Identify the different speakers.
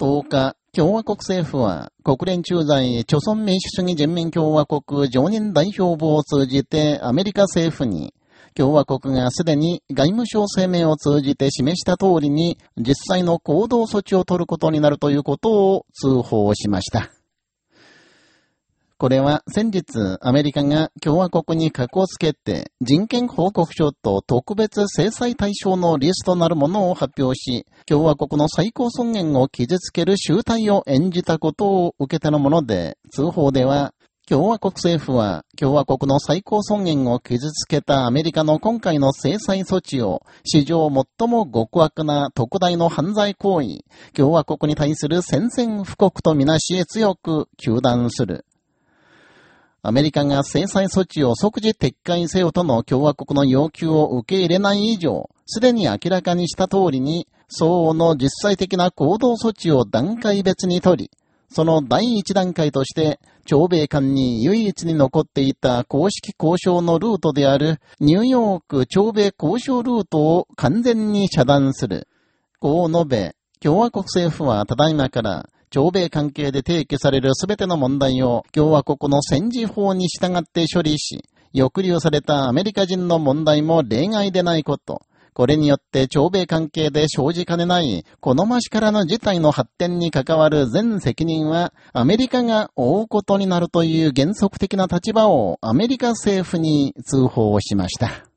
Speaker 1: 10日、共和国政府は国連駐在、朝鮮民主主義人民共和国常任代表部を通じてアメリカ政府に、共和国がすでに外務省声明を通じて示した通りに実際の行動措置を取ることになるということを通報しました。これは先日、アメリカが共和国に格をつけて、人権報告書と特別制裁対象のリストなるものを発表し、共和国の最高尊厳を傷つける集体を演じたことを受けてのもので、通報では、共和国政府は共和国の最高尊厳を傷つけたアメリカの今回の制裁措置を史上最も極悪な特大の犯罪行為、共和国に対する宣戦布告とみなし強く求断する。アメリカが制裁措置を即時撤回せよとの共和国の要求を受け入れない以上、すでに明らかにした通りに、相応の実際的な行動措置を段階別に取り、その第一段階として、朝米間に唯一に残っていた公式交渉のルートであるニューヨーク朝米交渉ルートを完全に遮断する。こう述べ、共和国政府はただいまから朝米関係で提起されるすべての問題を共和国の戦時法に従って処理し、抑留されたアメリカ人の問題も例外でないこと。これによって朝米関係で生じかねない好ましからの事態の発展に関わる全責任はアメリカが負うことになるという原則的な立場をアメリカ政府に通報しました。